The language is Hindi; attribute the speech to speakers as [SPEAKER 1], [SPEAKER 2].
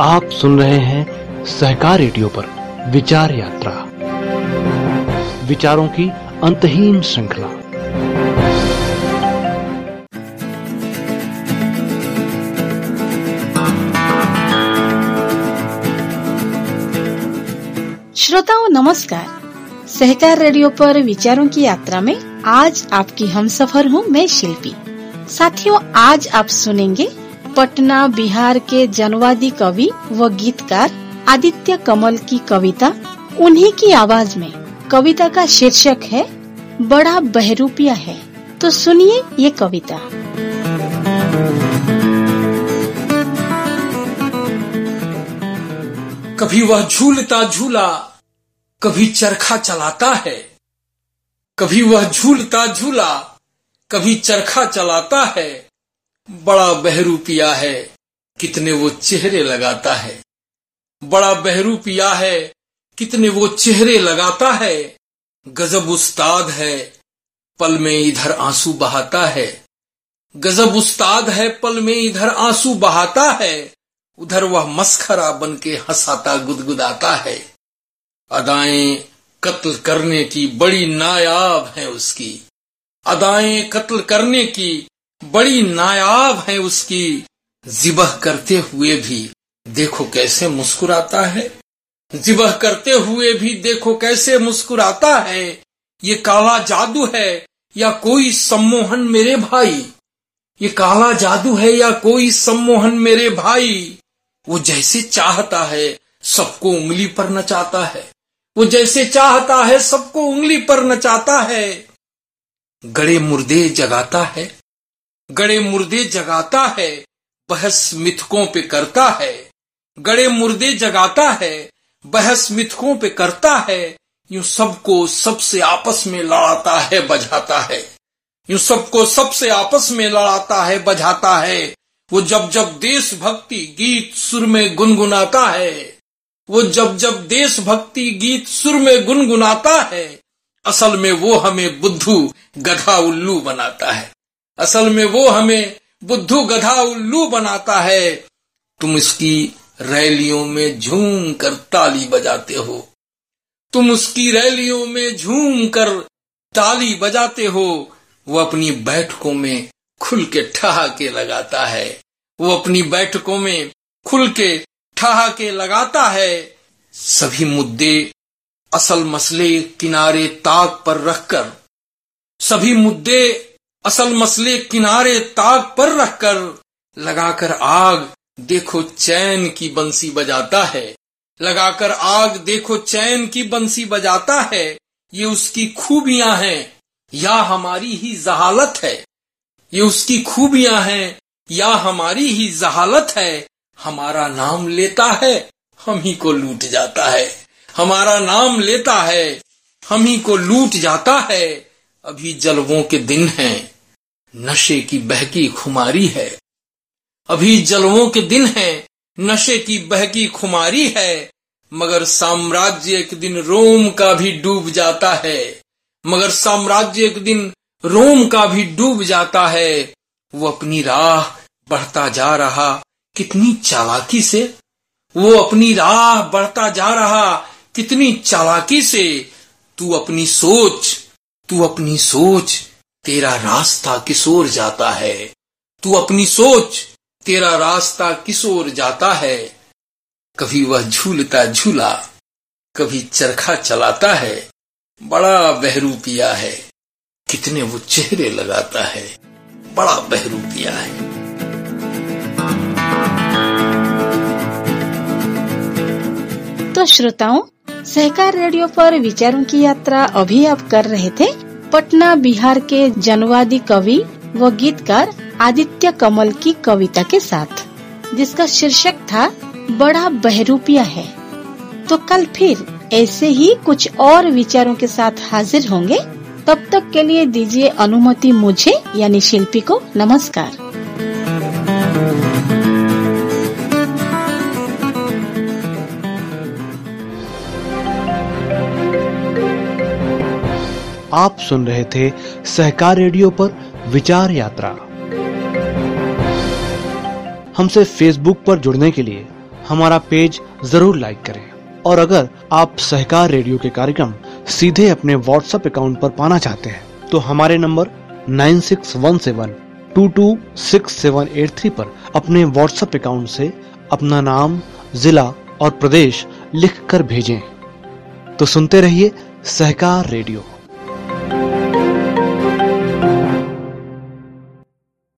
[SPEAKER 1] आप सुन रहे हैं सहकार रेडियो पर विचार यात्रा। विचारों की अंतहीन श्रृंखला।
[SPEAKER 2] श्रोताओं, नमस्कार। सहकार रेडियो पर विचारों की यात्रा में आज आपकी हम सफ़र हूँ मैं शिल्पी। साथियों, आज आप सुनेंगे पटना बिहार के जनवादी कवि व गीतकार आदित्य कमल की कविता, उन्हीं की आवाज़ में कविता का शीर्षक है, बड़ा बहरूपिया है। तो सुनिए ये कविता।
[SPEAKER 3] कभी वह झूलता झूला, कभी चरखा चलाता है। कभी वह झूलता झूला, कभी चरखा चलाता है। बड़ा बहरू पिया है, कितने वो चेहरे लगाता है। बड़ा बहरू पिया है, कितने वो चेहरे लगाता है। गजब उस्ताद है, पल में इधर आँसू बहाता है। गजब उस्ताद है, पल में इधर आँसू बहाता है। उधर वह मस्खरा बन के हंसाता, गुदगुदाता है। अदाएँ कत्ल करने की बड़ी नायाब है उसकी। अदाएँ कत्ल करने की बड़ी नायाब है उसकी। जिबह करते हुए भी देखो कैसे मुस्कुराता है। जिबह करते हुए भी देखो कैसे मुस्कुराता है। ये काला जादू है या कोई सम्मोहन मेरे भाई? ये काला जादू है या कोई सम्मोहन मेरे भाई? वो जैसे चाहता है सबको उंगली पर नचाता है। वो जैसे चाहता है सबको उंगली पर नचाता है। गड़े मुर्दे जगाता है। गड़े मुर्दे जगाता है, बहस मिथकों पे करता है। गड़े मुर्दे जगाता है, बहस मिथकों पे करता है। यूँ सबको सबसे आपस में लड़ाता है बजाता है। यूँ सबको सबसे आपस में लड़ाता है बजाता है। वो जब जब देशभक्ति गीत सुर में गुनगुनाता है, वो जब जब देशभक्ति गीत सुर में गुनगुनाता है, असल में वो हमें बुद्धू गधा उल्लू बनाता है। असल में वो हमें बुद्धू गधा उल्लू बनाता है। तुम इसकी रैलियों में झूम कर ताली बजाते हो। तुम उसकी रैलियों में झूम कर ताली बजाते हो। वो अपनी बैठकों में खुल के ठहाके लगाता है। वो अपनी बैठकों में खुल के ठहाके लगाता है। सभी मुद्दे असल मसले किनारे ताक पर रखकर, सभी मुद्दे असल मसले किनारे ताक पर रखकर, लगाकर आग, देखो चैन की बंसी बजाता है। लगाकर आग, देखो चैन की बंसी बजाता है। ये उसकी खूबियाँ हैं, या हमारी ही जहालत है। ये उसकी खूबियाँ हैं, या हमारी ही जहालत है। हमारा नाम लेता है, हम ही को लूट जाता है। हमारा नाम लेता है, हम ही को लूट जाता है। अभी जलवों के दिन हैं। नशे की बहकी खुमारी है। अभी जलवों के दिन हैं, नशे की बहकी खुमारी है, मगर साम्राज्य एक दिन रोम का भी डूब जाता है। मगर साम्राज्य एक दिन रोम का भी डूब जाता है। वो अपनी राह बढ़ता जा रहा, कितनी चालाकी से। वो अपनी राह बढ़ता जा रहा, कितनी चालाकी से। तू अपनी सोच, तू अपनी सोच तेरा रास्ता किसोर जाता है। तू अपनी सोच, तेरा रास्ता किसोर जाता है। कभी वह झूलता झूला, कभी चरखा चलाता है। बड़ा बहरू बहरूपिया है, कितने वो चेहरे लगाता है। बड़ा बहरूपिया है।
[SPEAKER 2] तो श्रोताओं, सहकार रेडियो पर विचारों की यात्रा अभी आप कर रहे थे? पटना बिहार के जनवादी कवि व गीतकार आदित्य कमल की कविता के साथ, जिसका शीर्षक था, बड़ा बहरूपिया है। तो कल फिर ऐसे ही कुछ और विचारों के साथ हाजिर होंगे। तब तक के लिए दीजिए अनुमति मुझे, यानी शिल्पी को, नमस्कार।
[SPEAKER 1] आप सुन रहे थे सहकार रेडियो पर विचार यात्रा। हमसे फेसबुक पर जुड़ने के लिए हमारा पेज ज़रूर लाइक करें। और अगर आप सहकार रेडियो के कार्यक्रम सीधे अपने व्हाट्सएप अकाउंट पर पाना चाहते हैं तो हमारे नंबर 9617226783 पर अपने व्हाट्सएप अकाउंट से अपना नाम, जिला और प्रदेश लिखकर भेजें। तो सुनते रहिए सहकार रेडियो।